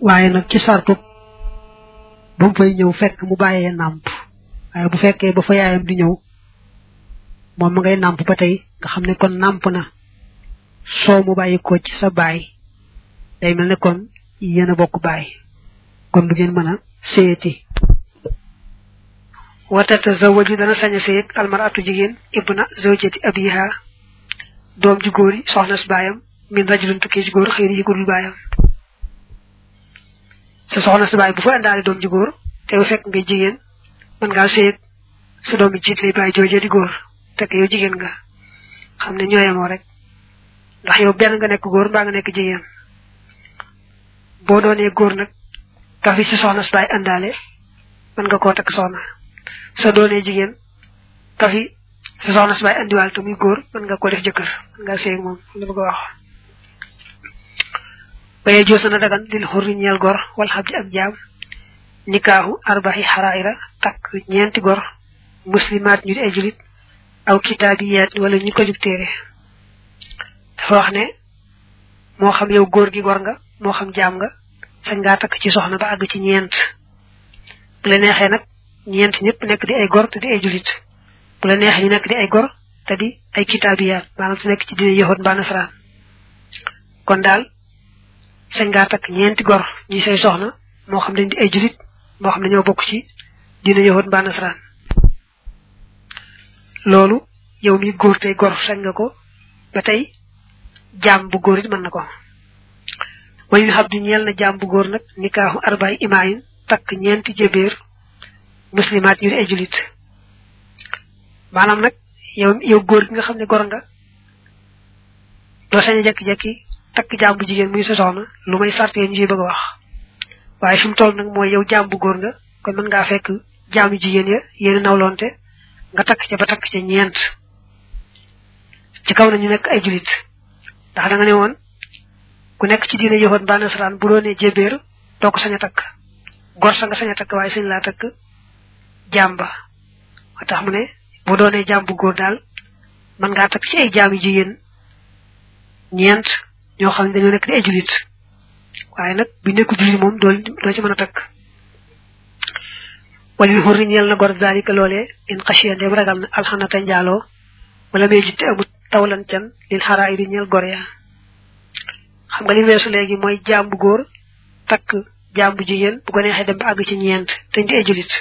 waaye nag ci sartu ba mu fay ñëw fekk mu bàyyee nàmp waaye bu fekkee ba fa yaayam di ñëw moom ma ngay nàmp ba tey nga xam ne kon nàmp na soo mu bàyyi ko ci sa baay day mel ne kon yéen a bokk baay kon du ngeen mën a séyati watata zawaju dana sañ a séyeg almaratu jigéen ibna zawjati abiha doom ju góori soxnas baayam min rajulin tukkee ci góor xëy na yëgul baayam sa soxna sa baay bu fa indaale doom ji góor te bu fekk ngay jigéen mën ngaa seet sa doom bi jiit lay bàyyi joojee di góor fekk yow jigéen nga xam ne ñooyemoo rek ndax yow benn nga nekk góor mbaa nga nekk jigéen boo doonee góor nag ka fi si soxna su baay àndaale mën nga koo takk soxna soo doonee jigéen ka fi sa soxna si bàyyi andiwaal te muy góor mën nga ko def jëkkër mën nga sëy moom li bëgg a wax baye joo sana dagan lil xurri ñeel gor wal xabdi ak jaam nikaahu arbaxi xaraira takk ñeenti gor muslimaat ñu di ay julit aw kitaabiyaat wala ñu ko jub téere dafa wax ne moo xam yow góor gi gor nga moo xam jaam nga sañ ngaa takk ci soxna ba àgg ci ñeent bu la neexee nag ñeent ñëpp nekk di ay gor te di ay julit bu la neexee ñu nekk di ay gor te di ay kitaabiyaat maanaam te nekk ci diine yahud mbaa nasaraan kon daal sañ ngaa takk ñeenti gor ñuy say soxna moo xam dañ di ay julit moo xam ne ñoo bokk ci diine yahud mbaa nasaraan loolu yow mi góor tey gor sañ nga ko ba tey jaam bu góor it mën na ko wañu xam di ñeel na jaam bu góor nag nikaaxu arbaay imaayin takk ñeenti jëbéer muslimaat ñu di ay julit maanaam nag yow yow góor gi nga xam ne gor nga doo sañ a jekki-jekki takk jaam bu jigéen muy sa soxna lu may sart ñu ciy bëgg a wax waaye fi mu toll nag mooy yow jaam bu góor nga kon mën ngaa fekk jaamu jigéen ya yéen nawlonte nga takk ca ba takk ca ñeent ci kaw nañu nekk ay julit ndax da nga ne woon ku nekk ci diine yëfoon ba nasaraan bu doonee jébéer doo ko sañ a takk gor sa nga sañ a takk waaye sañ laa takk jaam ba moo tax mu ne boo doonee jaam bu góor daal mën ngaa takk ci ay jaam yu jigéen ñeent ñoo xam ne dañoo nekk di ay julit waaye nag bi nekku julit moom doo doo ci mën a takk walil xurri ñeel na gor daalika loolee in xasiya ndeem ragal na alxanata njaaloo wala may jitte amut tawlan can lil xaraa iri ñeel gor ya xam nga li weesu léegi mooy jaam bu góor takk jaam bu jigéen bu ko neexee dem ba àgg ci ñeent te ñu ay julit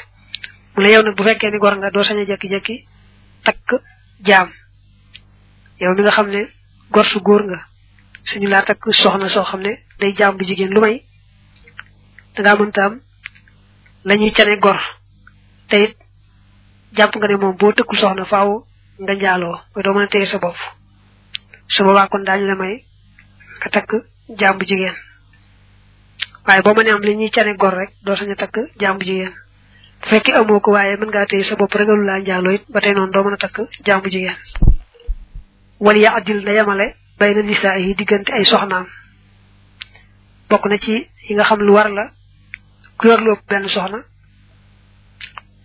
mu la yow nag bu fekkee ni gor nga doo sañ a jekki-jekki takk jaam yow mi nga xam ne gor su góor nga suñu laa takk soxna soo xam ne day jaam bu jigéen lu may dangaa mënta am la ñuy cane gor te it jàpp nga ne moom boo tëkkul soxna faaw nga njaaloo mooy doo mën a téye sa bopp su boobaa kon daañu la may nga takk jaam bu jigéen waaye boo mënee am li ñuy cane gor rek doo sañ a takk jaam bu jigéen bu fekkee amoo ko waaye mën ngaa téye sa bopp ragalu laa njaaloo it ba tey noonu doo mën a takk jaam bu jigéen wal ya adil na yemale bay na nisaa yi diggante ay soxnaam bokk na ci yi nga xam lu war la ku yor lu ëpp benn soxna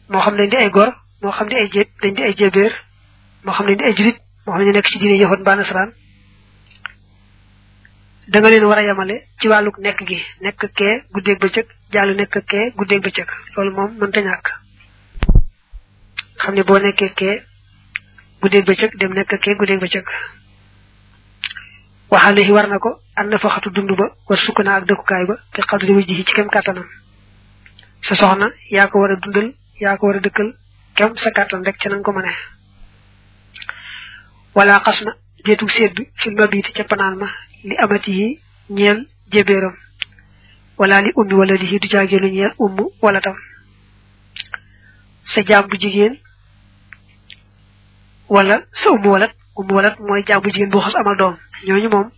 moo xam dañ di ay gor moo xam di ay jéb dañ di ay jébéer moo xam dañ di ay julit moo xam ne ñu nekk ci diine yëxoot mbaa nasaraan da nga leen war a yemale ci wàllu nekk gi nekk kee guddeeg bëccëg jàll nekk kee guddeeg bëccëg loolu moom mënta ñàkk xam ne boo nekkee kee guddeeg bëccëg dem nekk kee guddeeg bëccëg waxaale yi war na ko an na faxatu dund ba war sukk naa ak dëkkukaay ba te xam ne ji ci kem kàttanam sa soxna yaa ko war a dundal yaa ko war a dëkkal kem sa kàttan rek ca na nga ko mënee wala xas na déetu seet bi fi mabiti ca panaan ma li amati yi ñeel jébéeram wala li ummi wala di du jaageenu ñeel umm wala tam sa jaam bu jigéen wala sa umm walat umm walat mooy jaam bu jigéen bu xas amal doom ñooñu moom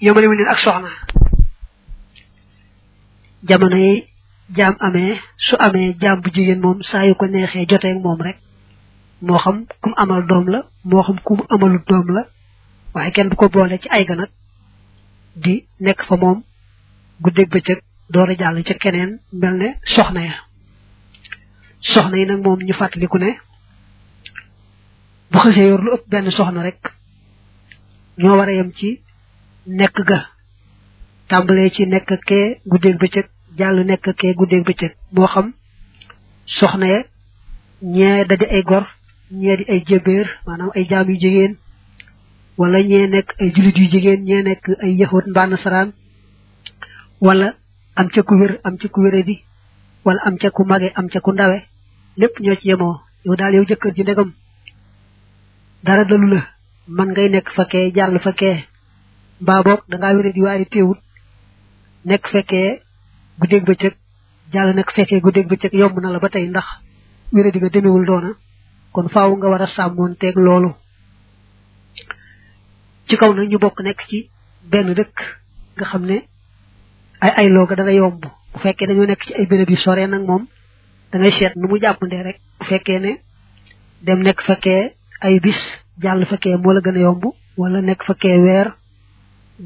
yëmale wu leen ak soxna jamono yi jaam amee su amee jaam bu jigéen moom saa yu ko neexee jotee ak moom rek moo xam kum amal doom la moo xam kum amalut doom la waaye kenn du ko boole ci ay ga nag di nekk fa moom guddeeg bëccëg door a jàll ca keneen mel ne soxna ya soxna yi nag moom ñu fàttaliku ne bu xësee yor lu ëpp benn soxna rek ñoo war a yem ci nekk ga tàmbalee ci nekk kee guddeeg bëccëg jàll nekk kee guddeeg bëccëg moo xam soxna ya ñee dadi ay gor ñee di ay jébéer maanaam ay jaam yu jigéen wala ñee nekk ay julit yu jigéen ñee nekk ay yahut mbaa nasaraan wala am ca ku wér am ca ku wére di wala am ca ku mage am ca ku ndawe lépp ñoo ci yemoo yow daal yow jëkkër ji ndegam dara dalu la man ngay nekk fa kee jàll fa kee mbaa boog da ngaa wéré di waaye teewul nekk fekkee guddeeg bëccëg jàll nekk fekkee guddeeg bëccëg yomb na la ba tey ndax wéré di nga demewul doona kon faaw nga war a sàmmoon teeg loolu ci kaw nag ñu bokk nekk ci benn dëkk nga xam ne ay ay looga dana yomb bu fekkee dañoo nekk ci ay béréb yu sore nag moom da ngay seet nu mu jàppandee rek bu fekkee ne dem nekk fekkee ay bis jàll fekkee moo la gën a yomb wala nekk fekkee weer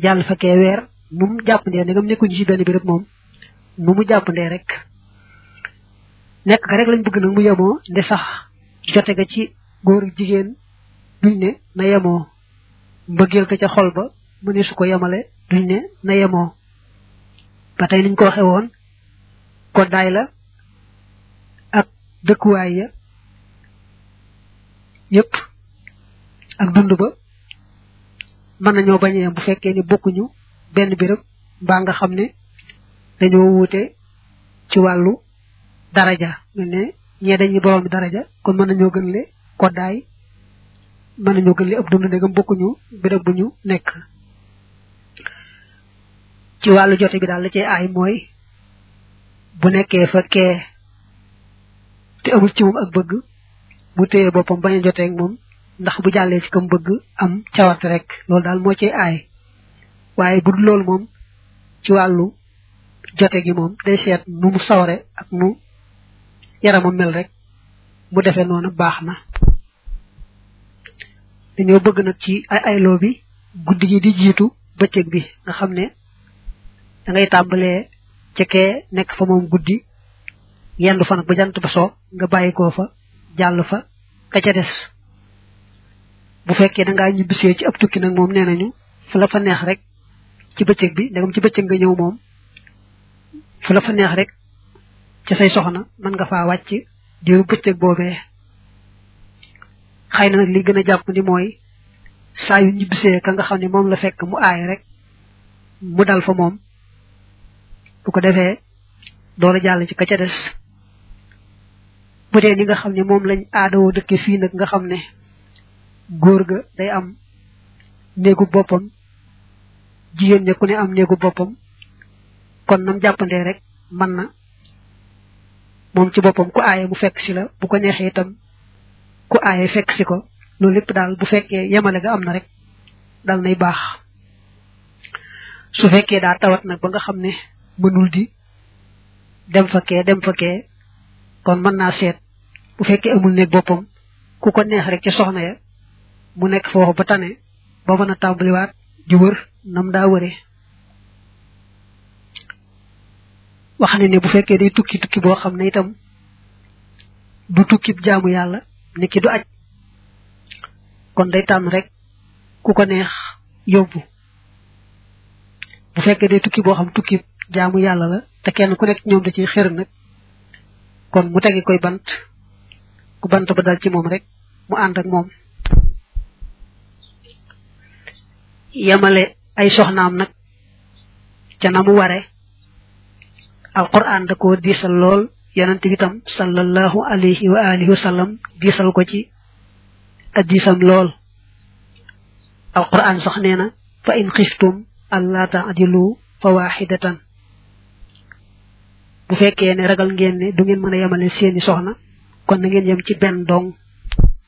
jàll fekkee weer nu mu jàppandee ne ngam nekkuñu ci benn béréb moom nu mu jàppandee rek nekk ga rek lañ bëgg nag mu yemoo nde sax jote ga ci góor ak jigéen duñ ne na yemoo mbëggeel ko ca xol ba mu ne su ko yemale duñ ne na yemoo ba tey niñ ko waxe woon koddaay la ak dëkkuwaay ya yépp ak dund ba mën nañoo bañ a yem bu fekkee ni bokkuñu benn béréb mbaa nga xam ne dañoo wuute ci wàllu daraja mel ne ñee dañuy boroomi daraja kon mën nañoo gën le koddaay mën nañoo gën le ab dund ndegam bokkuñu béréb bu ñu nekk ci wàllu jote bi daal la cay aay mooy bu nekkee fa kee te amul ci moom ak bëgg mu téye boppam bañ a jotee ak moom ndax bu jàllee ci kam bëgg am cawarte rek loolu daal moo cay aay waaye bu dul loolu moom ci wàllu jote gi moom day seet nu mu saware ak nu yaramam mel rek mu defee noonu baax na dañoo bëgg nag ci ay ayloo bi guddi gi di jiitu bëccëg bi nga xam ne da ngay tàmbalee ca kee nekk fa moom guddi yendu fa nag ba jant ba soo nga bàyyi koo fa jàll fa ka ca des bu fekkee da ngaa ñibbisee ci ab tukki nag moom nee nañu fu la fa neex rek ci bëccëg bi ndegam ci bëccëg nga ñëw moom fu la fa neex rek ci say soxna mën nga faa wàcc diiru bëccëg boobee xëy na nag li gën a jàpp ni mooy saa yu ñibbisee ka nga xam ne moom la fekk mu aay rek mu dal fa moom bu ko defee door a jàll ci ka ca des bu dee ni nga xam ne moom lañ aadawoo dëkke fii nag nga xam ne góor ga day am néegu boppam jigéen ña ku ne am néegu boppam kon nam jàppandee rek mën na moom ci boppam ku aaye mu fekk si la bu ko neexee itam ku aaye fekk si ko loolu lépp daal bu fekkee yemale ga am na rek dal nay baax su fekkee daa tawat nag ba nga xam ne mënul di dem fa kee dem fa kee kon mën naa seet bu fekkee amul néeg boppam ku ko neex rek ci soxna ya mu nekk foofu ba tane ba mën a tàmbaliwaat di wër nam daa wëree wax ne ne bu fekkee day tukki tukki boo xam ne itam du tukki jaamu yàlla ni ki du aj kon day tànn rek ku ko neex yóbbu bu fekkee day tukki boo xam tukki jaamu yàlla la te kenn ku nekk ñoom da ciy xër nag kon mu tege koy bant ku bant ba dal ci moom rek mu ànd ak moom yamale ay soxnaam nag ca na mu ware alquran da koo diisal lool yonent bi tam sallallahu alayhi wa alihi wa sallam diisal ko ci addisam lool alquran sax nee na fa in xiftum alla taadilu fa waxidatan bu fekkee ne ragal ngeen ne du ngeen mën a yemale seeni soxna kon na ngeen yem ci benn dong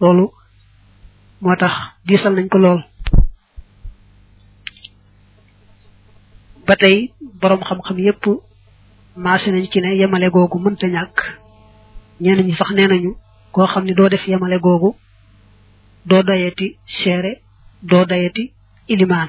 loolu moo tax diisal nañ ko lool ba tey boroom xam-xam yépp maase nañ ci ne yemale googu mënta ñàkk ñenn ñi sax nee nañu koo xam ne doo def yemale googu doo dayati seere doo dayati ilimaan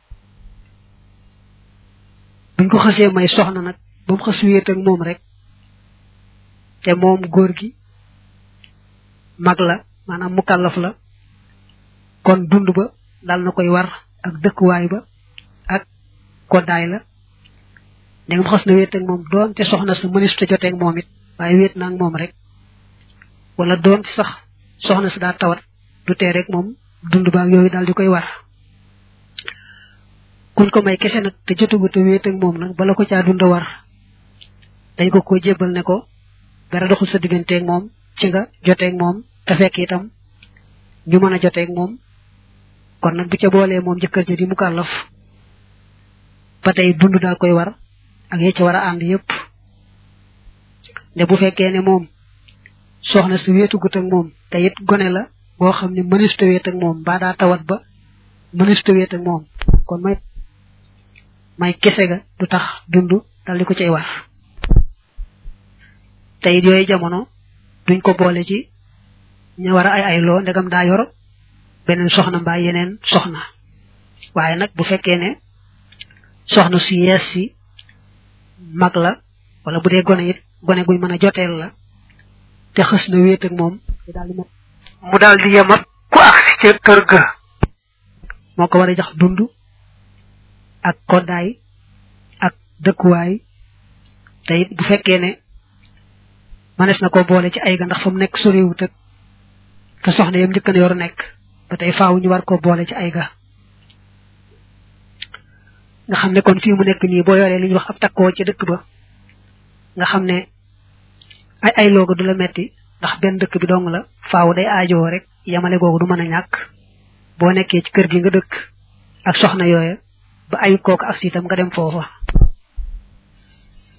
buñ ko xasee may soxna nag ba mu xas wéet ak moom rek te moom góor gi mag la maanaam mu kàllaf la kon dund ba dal na koy war ak dëkkuwaay ba ak koddaay la da nga xas na wéet ak moom doon te soxna sa mënis te joteeg moom it waaye wéet na ak moom rek wala doon sax soxna si daa tawat du tee rek moom dund baag yooyu daal di koy war kuñ ko may kese nag te jotugu te wéet ak moom nag bala ko caa dund war dañ ko ko jébbal ne ko dara doxul sa digganteeg moom ci nga joteeg moom te fekk itam ñu mën a joteeg moom kon nag bu ca boolee moom jëkkër ja di mu kàllaf ba tey dund daa koy war ak ya ca war a ànd yépp ne bu fekkee ne moom soxna si wéetugut ak moom te it gone la boo xam ne mënista wéet ak moom mbaa daa tawat ba mënista wéet ak moom kon may may kese ga du tax dund dal di ko cay war te it yooyu jamono duñ ko boole ci ñu war a ay ay loo ndegam daa yor beneen soxna mbaa yeneen soxna waaye nag bu fekkee ne soxna su yees si mag la wala bu dee gone it gone guy mën a joteel la te xës na wéet ak moom mu daal di yem ak ku agsi ca kër ga moo ko war a jox dund ak koddaay ak dëkkuwaay te it bu fekkee ne manes na ko boole ci ay ga ndax fa mu nekk soriwut ak fa soxna yam njëkkan yor nekk ba tey faaw ñu war ko boole ci ay ga nga xam ne kon fii mu nekk nii boo yoree li ñuy wax ab takkoo ca dëkk ba nga xam ne ay ay looga du la metti ndax benn dëkk bi dong la faaw day aajoo rek yamale googu du mën a ñàkk boo nekkee ci kër gi nga dëkk ak soxna yooya ba ayu kooku ak siitam nga dem foofa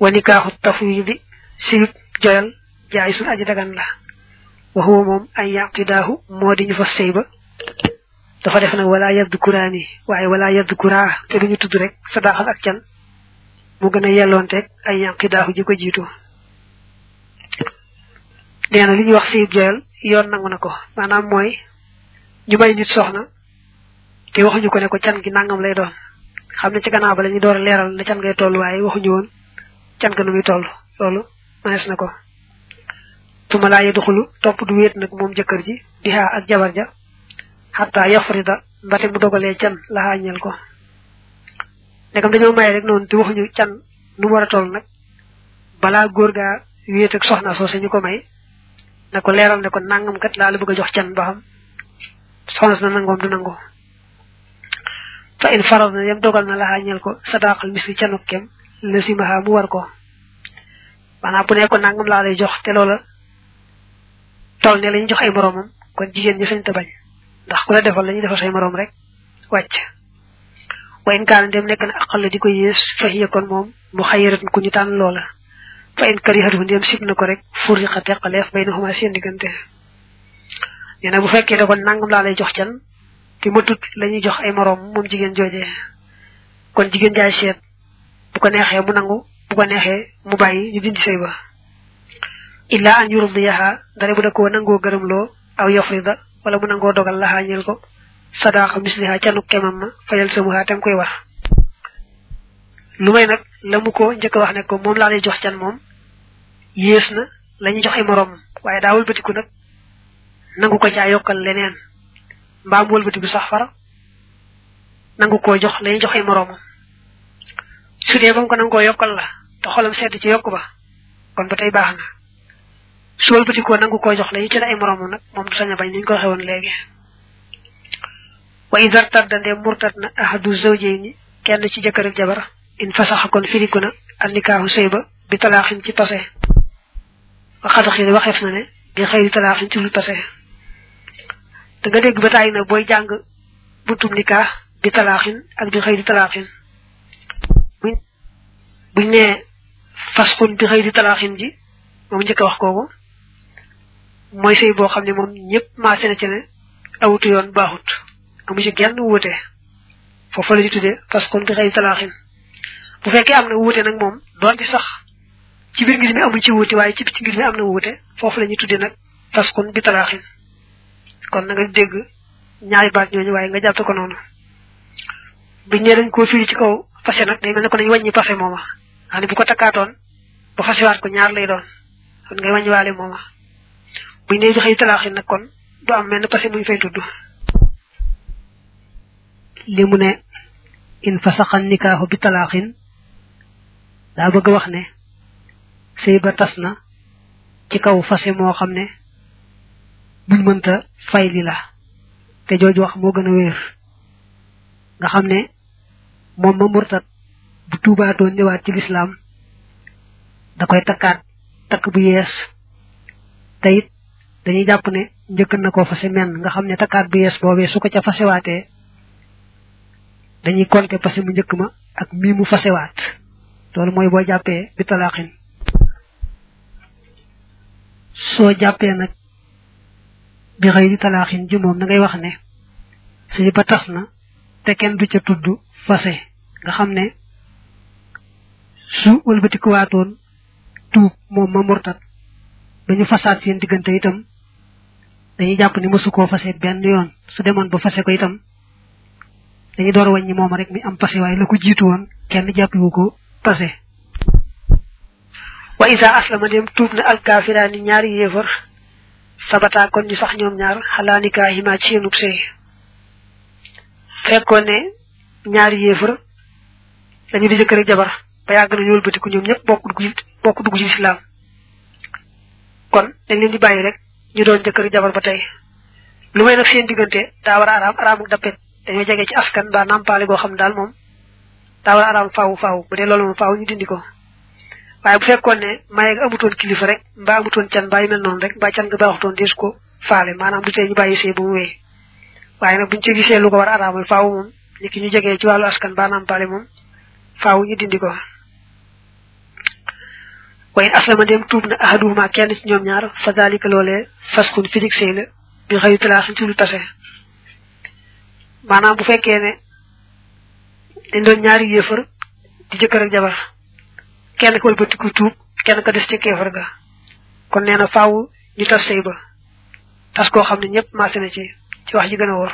wa nikaaxu tafwidi siyub joyal jaay sun aji dagan la waxuwa moom ay yaqidaahu moo di ñu fa sëy ba dafa def nag wala yadd kuraani waaye wala yadd kuraa te duñu tudd rek sa daaxal ak can mu gën a yelloonteeg ay yanqi daaxu ji ko jiitu nee na li ñuy wax sayib joyal yoon nangu na ko maanaam mooy ñu may nit soxna te waxuñu ko ne ko can gi nangam lay doon xam ne ci gannaaw ba la ñu door a leeral na can ngay toll waaye waxuñu woon can ga nu muy toll loolu manees na ko tuma laa yedduxulu topp du wéet nag moom jëkkër ji di xaa ak jabar ja xataa yafrida mbate mu dogalee can laxaa ñeel ko ndegam dañoo maye rek noonu te waxuñu can nu mu war a toll nag balaa góor gaa wéet ak soxna soo sañu ko may na ko leeral ne ko nangam kat laa la bëgg a jox can ba xam soxna si na nangoom du nangu fa in faral na yem dogal na laxaa ñeel ko sadaqal misli canuk kem la si maxaa mu war ko maanaam bu ne ko nangam laa lay jox te loola toll ne lañu jox ay moroomam kon jigéen ñi sañ ta bañ ndax ku la defal lañu defal say moroom rek wàcc wa in kaana dem nekk na aqal la di ko yées fa hiya kon moom mu xayirat ku ñu tànn loola fa in karihatu ndem sib na ko rek furriqa teqaleef bay na xuma seen diggante nee na bu fekkee da ko nangam laa lay jox can te matut la ñuy jox ay moroom moom jigéen joojee kon jigéen jaay seet bu ko neexee mu nangu bu ko neexee mu bàyyi ñu dindi sëy ba illa an yurdiyaha dara bu da koo nangoo gërëmloo aw yafrida wala mu nangoo dogal laxaa ñeel ko sadaaxa misliha canu kemam ma fayal samuha tem koy wax lu may nag la mu ko njëkk wax ne ko moom laa lay jox can moom yées na la ñuy jox ay moroom waaye daa wëlbatiku nag nangu ko caa yokkal leneen mbaam wëlbatiku sax fara nangu koo jox lañu joxee moroomam su dee ba mu ko nangoo yokkal la te xolam sedd ci yokk ba kon ba tey baax na su wëlbati koo nangu koo jox lañu ci la ay moroomam nag moom du sañ a bañ ni ñu ko waxee woon léegi wa idar tadda ndee murtat na ahadu zawjayni kenn ci jëkkër ak jabar in fasaxa kon firiku na annikaahu sëy ba bi talaaxin ci tase waxaat xëy waxeef na ne bi xëy di talaax ci lu tase da nga dégg ba tàyyi na booy jàng buntum nikah bi talaaxin ak bi xëy di talaaxin buñ buñ nee fasxun bi xëy di talaaxin ji moom njëkk a wax kooku mooy sëy boo xam ne moom ñëpp maase na ci ne awutu yoon baaxut amu ci genn wuute foofu la ñu tuddee fasxun bi xëy di talaaxin bu fekkee am na wuute nag moom doonte sax ci biir ngir mi amuñ ci wuute waaye ci biti ngir mi am na wuute foofu la ñuy tuddee nag faskun bi talaaxin kon na nga dégg ñaari baat ñooñu waaye nga jàppe ko noonu bu ñee dañ koo firi ci kaw fase nag day mel ne ko dañu wàññi fase mooma xam ne bu ko takkaatoon ba fasewaat ko ñaar lay doon kon ngay wàññi waale mooma bu ñu nee joxe talaaxin nag kon du am mel ne fase muñ fay tudd li mu ne in fasaxan nikaaxu bi talaaxin daa bëgg wax ne sëy ba tas na ci kaw fase moo xam ne buñ mënta fay li la te jooju wax moo gën a wéer nga xam ne moom ma murtat bu tuubaatoon ñëwaat ci lislaam da koy takkaat takk bu yees te it dañuy jàpp ne njëkk na koo fase menn nga xam ne takkaat bu yees boobee su ko ca fasewaatee dañuy compter passé mu njëkk ma ak mii mu fasewaat loolu mooy boo jàppee bi talaaxin soo jàppee nag bi xëy di talaaxin ji moom na ngay wax ne sëy ba tas na te kenn du ca tudd fase nga xam ne su wëlbatikuwaatoon tuub moom ma murtat ba ñu fasaat seen diggante itam dañuy jàpp ni mësu koo fase benn yoon su demoon ba fase ko itam dañuy door a wàññi moom rek mi am fase waaye la ko jiitu woon kenn jàppiwu ko fase wa isa aslama dem tuub na alkaafiraani ñaari yéefar sabata kon ñu sax ñoom ñaar xalaa nikaahimaa ci seenub sëy fekkoon ne ñaari yéefar dañu di jëkkër ak jabar ba yàgg na ñëwul bëtiku ñoom ñëpp bokk dugg bokk dugg ci lislaam kon dañ leen di bàyyi rek ñu doon jëkkër ak jabar ba tey lu may nag seen diggante daa war a araam araam ak dappet dañoo jege ci askan ba nampaale goo xam daal moom daa war a araam faaw faaw bu dee loolu moom faaw ñu dindi ko waaye bu fekkoon ne maye nga amutoon kilifa rek mbaa amutoon can mbaa yu mel noonu rek mbaa can nga baaxutoon dees ko faale maanaam du tee ñu bàyyi sëy ba mu wéy waaye nag buñ ci gisee lu ko war a araamal faaw moom nit ki ñu jegee ci wàllu askan ba nampaale moom faaw ñu dindi ko waaye aslama dem tuub na ahaduhuma kenn ci ñoom ñaar fa daalika loolee faskun firig sëy la bi xëy talaaxin ci lu tase maanaam bu fekkee ne dañ doon ñaari yéefar di jëkkër ak jabar kenn ko wëlbatiku tuub kenn ko des ci kéefar ga kon nee na faaw ñu tas sëy ba tas koo xam ne ñëpp maase na ci ci wax ji gën a wóor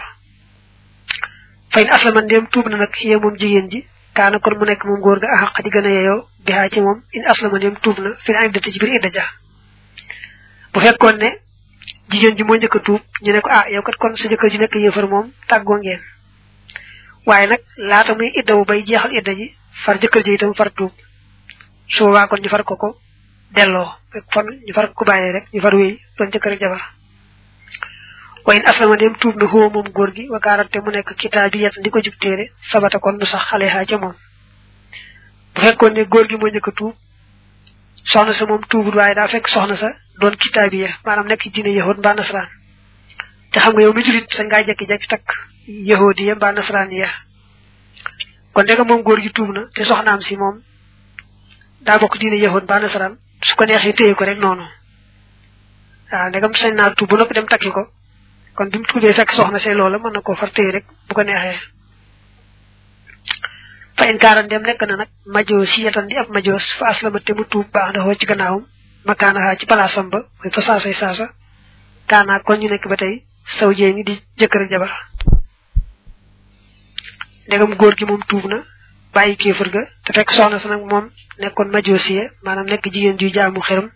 fay na aslama ndéem tuub na nag yee moom jigéen ji kaana kon mu nekk moom góor ga axaq di gën a yeyoo bihaa ci moom in aslama ndéem tuub na fi na iddati ci biir idda ja bu fekkoon ne jigéen ji moo njëkk a tuub ñu ne ko ah yow kat kon sa jëkkër ji nekk yéefar moom tàggoo ngeen waaye nag laata muy iddawu bay jeexal idda ji far jëkkër ji itam far tuub su boobaa kon ñu far ko ko delloo kon ñu far ko bàyyee rek ñu far wéy doon jëkkër ak jabar wayin aslama dem tuub na xoo moom góor gi wakaarante mu nekk kitaab bi yet di ko jug téere sabata kon mu sax xale xaa ca moom bu fekkoon ne góor gi moo njëkk a tuub soxna sa moom tuubul waaye daa fekk soxna sa doon kitaabiya maanaam nekk diine yahud mbaa nasaraan te xam nga yow mi julit sañ ngaa jekki-jekki takk yahudi ya mbaa nasaraan ya kon ndega moom góor gi tuub na te soxnaam si moom daa bokk diine yahud mbaa nasaraan su ko neexee téye ko rek noonu waaw ndegam sañ naa tuub ba noppi dem takki ko kon bi mu tuubee fekk soxna see loola mën na koo far téye rek bu ko neexee fa in kaaran dem nekk na nag majoos yi yatan di ab majoos fa aslama te mu tuub baax na xoo ci gannaawam makaanaxaa ci palaasam ba mooy fa saasay saasa kaanaa kon ñu nekk ba tey saw jee ni di jëkkër ak jabar ndegam góor gi moom tuub na bàyyi kéefër ga te fekk soxna sa nag moom nekkoon majoosiye maanaam nekk jigéen juy jaamu xeram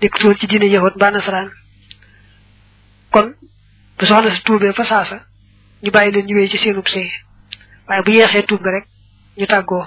nekk tuwoon ci diine yahut mbaa nasaraan kon bu soxna sa tuubee fa saasa ñu bàyyi leen ñu wéy ci seenub sëy waaye bu yeexee tuub ga rek ñu tàggoo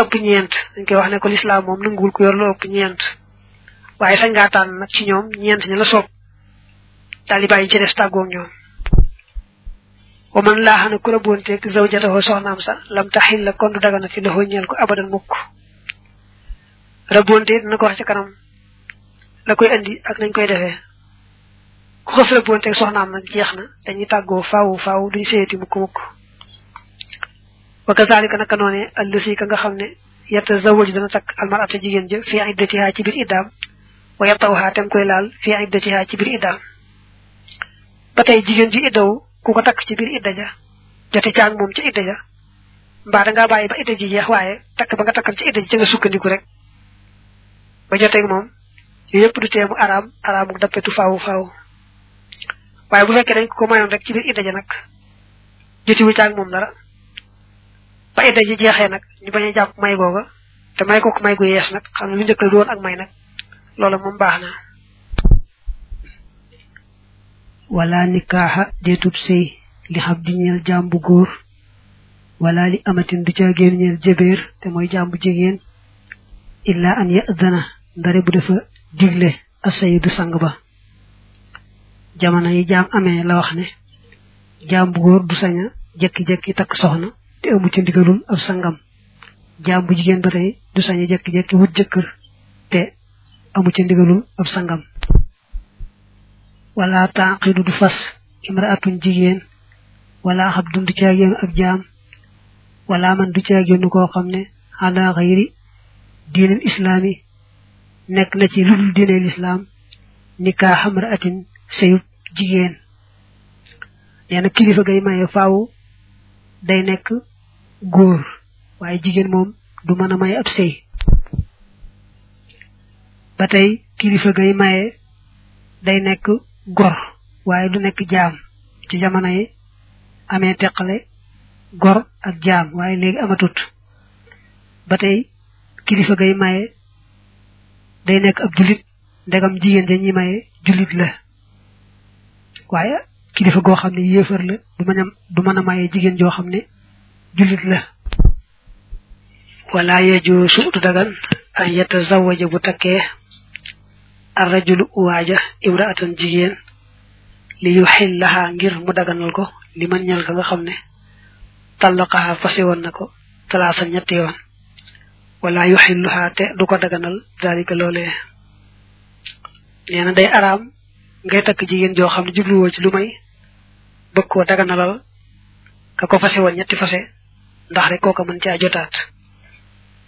ëpp ñeent dañ koy wax ne ko lislaam moom nanguwul ku yor lu ëpp ñeent waaye sañ ngaa tànn nag ci ñoom ñeent ña la soob daal di bàyyi ci des tàggoo ak ñoom wa man laa xana ku rabboonteeg zawjatahu soxnaam sa lam taxil la kon du dagana fi loxoo ñeel ko abadan mukk rabboonte dina ko wax ci kanam la koy andi ak nañ koy defee ku xës rabboonteeg soxnaam nag jeex na dañuy tàggoo faaw faaw duñ seeti mukk mukk wa kazalika naka noone allësi ka nga xam ne yetta zawaj dana takk almarata jigéen ja fii iddatiha ci biir iddaam wa yattawha tem koy laal fii iddatiha ci biir iddaam ba tey jigéen ji iddaw ku ko takk ci biir idda ja jote caag moom ca idda ja mbaa dangaa bàyyi ba idda ji jeex waaye takk ba nga takkam ci idda ji ca nga sukkandiku rek ba joteeg moom yooyu yëpp du tee mu araam araamu dappetu faawu faawu waaye bu fekkee dañ ko mayoon rek ci biir idda ja nag jotiwu caag moom dara ba idda ji jeexee nag ñu bañ a jàpp may googa te may ko ko may gu yees nag xam ne lu njëkk la doon ak may nag loola moom baax na wala nikaaxa deetub sëy li xam di ñeel jaam bu góor wala li amatin du ca génn ñeel jëbeer te mooy jaam bu jigéen illa an yadana ndare bu dafa digle asayidu sang ba jamono yi jaam amee la wax ne jaam bu góor du saña jekki-jekki takk soxna te amu ci ndigalul ab sangam jaam bu jigéen ba tey du saña jekki-jekki wut jëkkër te amu ci ndigalul ab sangam wala taaqidu du fas imraatun jigéen wala xabdun du caagéenu ab jaam wala man du caagéenu koo xam ne ala xayri diinil islaami nekk na ci lu dul diine lislaam nikaa xamra atin sëyub jigéen nee na kilifa gay maye faaw day nekk góor waaye jigéen moom du mën a maye ab sëy ba tey kilifa gay maye day nekk gor waaye du nekk jaam ci jamono yi amee teqale gor ak jaam waaye léegi amatut ba tey kilifa gay maye day nekk ab jullit ndegam jigéen ja ñuy maye jullit la waaye kilifa goo xam ne yéefar la du mën a du mën a maye jigéen joo xam ne jullit la wala yajuusu du dagan an yatazawaja bu takkee arrajulu waaja imraatan jigéen li yu xillaxaa ngir mu daganal ko li man ñal ka nga xam ne tallaqaxaa fase woon na ko talaasan ñetti yoon wala yuxilluha te du ko daganal zalika loolee nee na day araam ngay takk jigéen joo xam ne jubluwoo ci lu may bëgg koo daganalal ka ko fase woon ñetti fase ndax rek kooka mën caa jotaat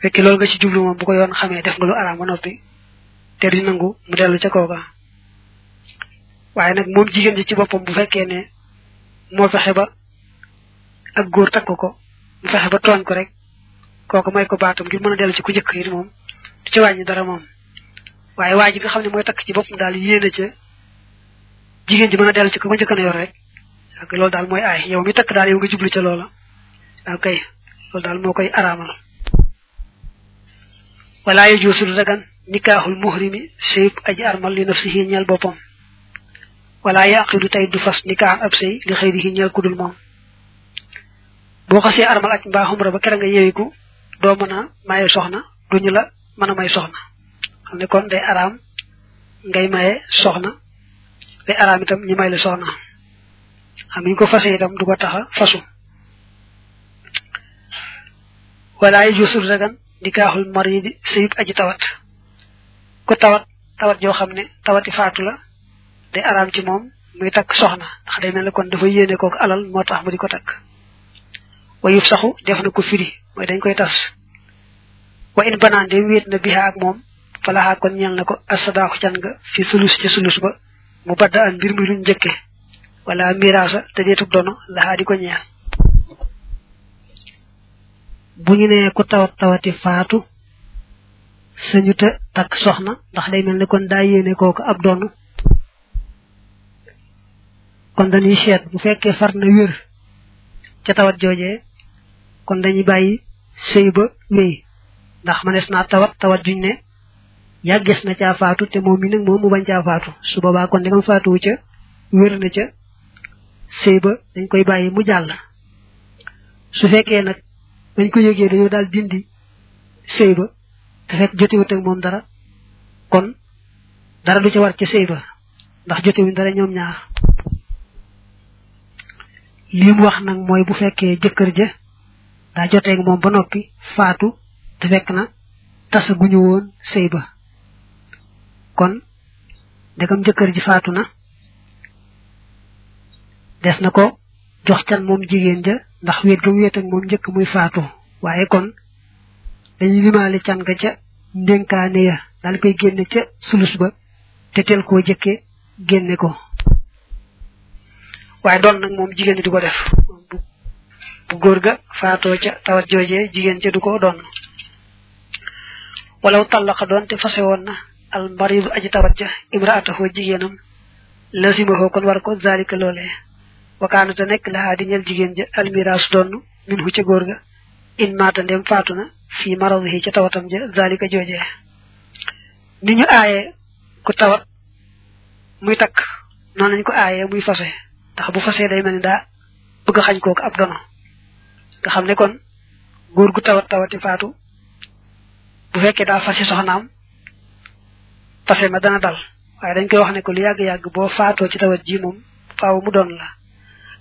fekk loolu nga ci jublu moom bu ko yoon xamee def nga lu araam ba noppi te du nangu mu dellu ca kooka waaye nag moom jigéen ji ci boppam bu fekkee ne moo fexe ba ak góor takk ko mu fexe ba tooñ ko rek kooku may ko baatam ngir mën a dellu ci ku njëkk yi moom du ca wàññi dara moom waaye waa ji nga xam ne mooy takk ci boppam daal yéene ca jigéen ji mën a dellu ci ku ko njëkk a yor rek ak loolu daal mooy aay yow mi takk daal yow nga jublu ca loola waaw kay loolu daal moo koy araamal wala yajuusu du dagan nikaaxul muhrimi sëyub aji armal li nafsihi ñeel boppam wala yaqidu tey du fas nikaaxam ab sëy li xëy di ñeel ku dul moom boo xasee armal aj mbaa xumra ba kera nga yewiku doo mën a maye soxna duñu la mën a may soxna xam ne kon day araam ngay maye soxna day araam itam ñi may la soxna xam ñu ko fase itam du ko taxa fasu wala ay jusul dagan nikaaxul maridi sëyub aji tawat ku tawat tawat joo xam ne tawati faatu la day araam ci moom muy takk soxna ndax day mel ne kon dafa yéene kook alal moo tax mu di ko takk wa yuf saxu def na ko firi mooy dañ koy tas wa in banaan de wéet na biha ak moom falaxaa kon ñeel na ko asadaaxu can nga fi sulus ca sulus ba mu badda an mbir mi luñ njëkke wala miraasa te deetub dono laxaa di ko ñeel bu ñu nee ku tawat tawati faatu sañu te takk soxna ndax day mel ni kon daa yéene kooku ab doon kon dañuy seet bu fekkee far na wér ca tawat joojee kon dañuy bàyyi sëy ba wéy ndax manees naa tawat tawat juñ ne yàgges na caa faatu te moom mi nag moom mu bañ caa faatu su boobaa kon ndegam faatuwu ca wér na ca sëy ba dañ koy bàyyi mu jàll su fekkee nag bañ ko yëgee dañoo daal dindi sëy ba te fekk jotewut ak moom dara kon dara du ca war ca sëy ba ndax jotewuñ dara ñoom ñaar li mu wax nag mooy bu fekkee jëkkër ja daa jotee ak moom ba noppi faatu te fekk na tasa guñu woon sëy ba kon ndegam jëkkër ji faatu na des na ko jox can moom jigéen ja ndax wéet ga mu wéet ak moom njëkk muy faatu waaye kon dañuy limaale can ga ca ndénkaane ya daal koy génne ca sulus ba te teel koo jëkke génne ko waaye doon nag moom jigéen di ko def bu góor ga faatoo ca tawat joojee jigéen ca du ko doon walaw tallaqa doon te fase woon na al maridu aji tawat ja imraatahu jigéenam lazima ko kon war ko zalika loolee wakaana te nekk laxaa di ñel jigéen ja almiraasu donn min hu ca góor ga in maata ndem faatu na fii maradihi ca tawatam ja zalika joojee ni ñu aaye ku tawat muy takk noonu lañ ko aaye muy fase ndax bu fasee day mel ni daa bëgg a xañ kooku ab dono nga xam ne kon góor gu tawat tawati faatu bu fekkee daa fase soxnaam fase ma dana dal waaye dañ koy wax ne ko lu yàgg-yàgg boo faatoo ci tawat ji moom faaw mu doon la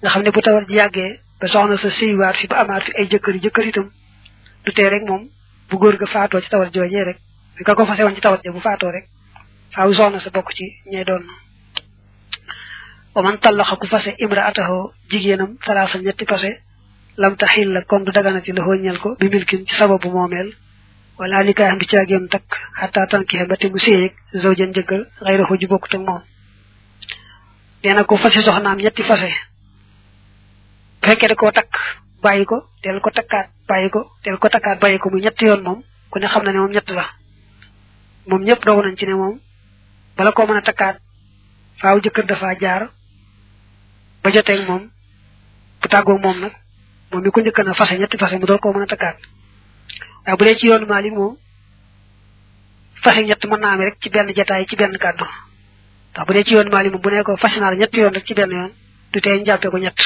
nga xam ne bu tawat ji yàggee ba soxna sa sëywaat fi ba amaat fi ay jëkkër jëkkër itam du tee rek moom bu góor ga faatoo ci tawat joojee rek bi ka ko fase woon ci tawat ja bu faatoo rek faaw soxna sa bokk ci ñay doon na wa man tallaxa ku fase imraatahu jigéenam talaasa ñetti fase lam taxil la kon du daganati la xooñal ko bi milkin ci sababu moomeel wala ni kay am du caagéem takk xataa tankixe ba te mu séyeeg zawjan jëkkër xayrahu ju bokkut ak moom nee na ko fase soxnaam ñetti fase bu fekkee da koo takk bàyyi ko del ko takkaat bàyyi ko del ko takkaat bàyyi ko mu ñetti yoon moom ku ne xam na ne moom ñett la moom ñëpp dogu nañ ci ne moom bala koo mën a takkaat faaw jëkkër dafa jaar ba joteeg moom bu tàggoog moom nag moom mi ko njëkk na fase ñetti fase mu door koo mën a takkaat waaye bu dee ci yoonu Maalik moom fase ñett mën naa amee rek ci benn jataay ci benn kàddu ndax bu dee ci yoonu Maalik moom bu ne ko fase naa la ñetti yoon rek ci benn yoon du tee ñu jàppee ko ñett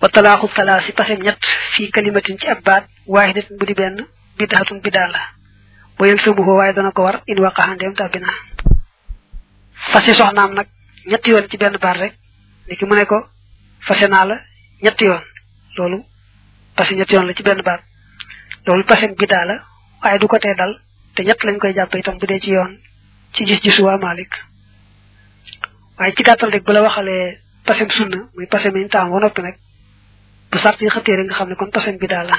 wa talaaxu salaasi fase ñett fii kalimatin ci ab baat waaye nit bu di benn biddaatun biddaa la boo yël sëmbuhoo waaye dana ko war in waqaxandeem tàbbi naa fase soxnaam nag ñetti yoon ci benn baat rek ni ki mu ne ko fase naa la ñetti yoon loolu passé ñetti yoon la ci benn baat loolu passé bidaa la waaye du ko tee dal te ñett lañ koy jàppe itam bu dee ci yoon ci gis-gisu waa Malik waaye ci gàttal rek bu la waxalee pasem sunna muy pasem yi ñu taam ba noppi nag bu sart yi xëttee rek nga xam ne kon pasem bi daal la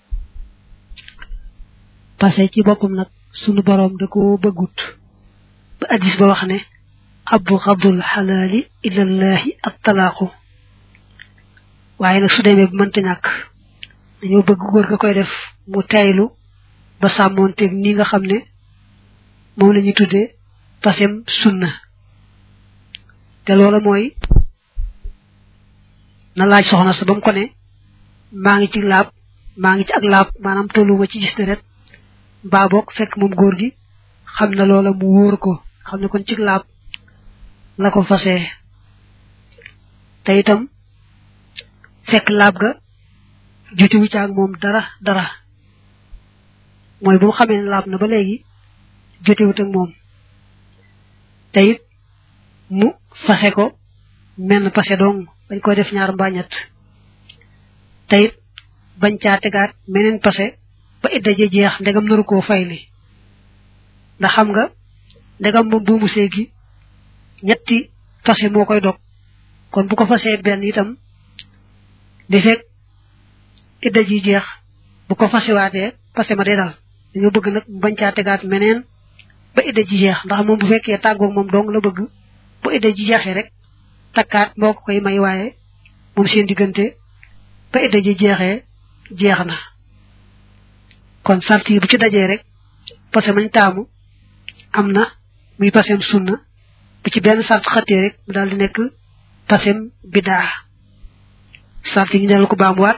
passé ci boppam nag sunu boroom da ko bëggut ba addis ba wax ne abdu xabdul xalaali ilallahi ak talaaqu waaye nag su demee bu mënta ñàkk dañoo bëgg góor ga koy def mu taylu ba sàmmoonteeg ni nga xam ne moom la ñuy tuddee pasem sunna te loola mooy na laaj soxna sa ba mu ko ne maa ngi ci laab maa ngi ci ak laab maanaam tolluwuma ci gis deret mbaa boog fekk moom góor gi xam na loola mu wóor ko xam ne kon ci laab la ko fasee te itam fekk laab ga jotiwu caag moom dara dara mooy bu mu xamee ne laab na ba léegi jotiwut ak moom te it mu fase ko menn pase dong bañ ko def ñaar mbaa ñett te it bañ caa tegaat meneen pase ba idda ja jeex ndegam naru koo fay li ndax xam nga ndegam moom buumu sëy gi ñetti fase moo koy dog kon bu ko fasee benn itam di fekk idda ji jeex bu ko fasewaatee pase ma day dal dañoo bëgg nag mu bañ caa tegaat meneen ba idda ji jeex ndax moom bu fekkee tàggoog moom dong la bëgg bu idda ji jeexee rek takkaat moo ko koy may waaye moom seen diggante ba idda ji jeexee jeex na kon sart yi bu ci dajee rek parce que mañ taamu am na muy pasem sunna bu ci benn sart xëttee rek mu daal di nekk pasem bidaa sart yi ñu dal ko baamuwaat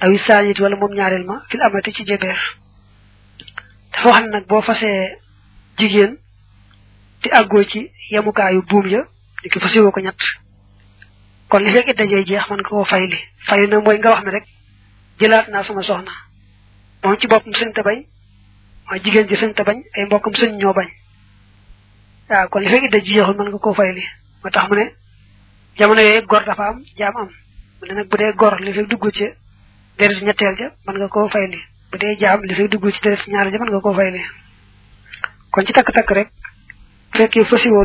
awi saanit wala moom ñaareel ma fil amati ci jebeer dafa wax ne nag boo fasee jigéen te àggoo ci yemukaayu buum ya ni ki fasiwoo ko ñett kon li fekk idda jay jeex man nga koo fay li fayu na mooy nga wax ne rek jëlaat naa sama soxna moom ci boppam sëñ ta bañ waaye jigéen ji sëñ ta bañ ay mbokkam sëñ ñoo bañ waaw kon li fekk idda ji jeexul mën nga koo fay li moo tax mu ne jamono yooyu gor dafa am jaam am mu ne nag bu dee gor li fekk dugg ci deret ñetteel ja mën nga koo fay li bu dee jaam li fekk dugg ci deret ñaar ja mën nga koo fay li kon ci takk-takk rek fekkee fasiwoo